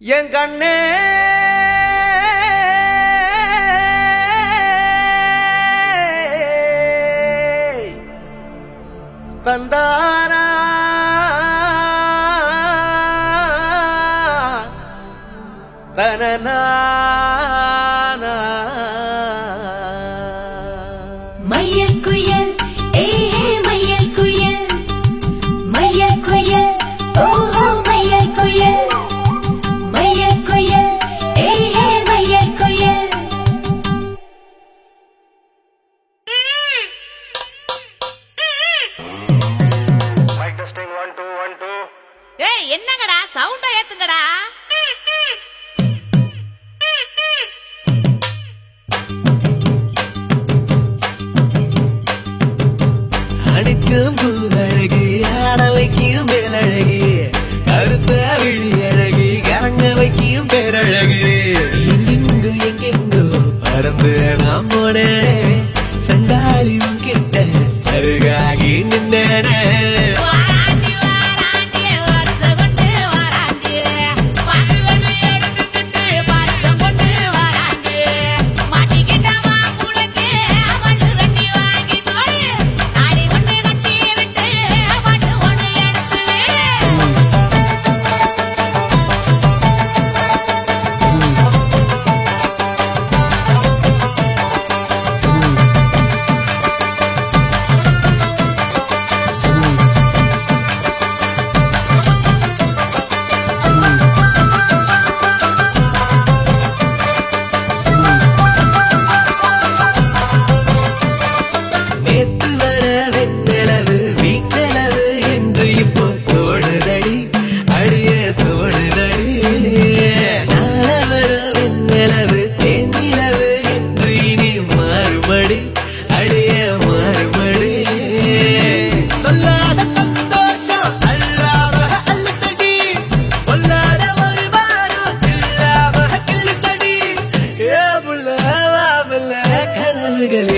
என் கண்ணே. தந்தாரா. என்னங்கடா? சவுண்ட ஏத்துங்கடா? அடிச்சும் பூதழகி ஆடலைக்கும் மேலழகி கருத்த விழி அழகி கரங்க வைக்கும் பேரழகி எங்கெங்கு எங்கெங்கு பறந்து நாம் போனே சண்டாளி உங்கிட்ட சருகாகி நின்னே കനവുകളിൽ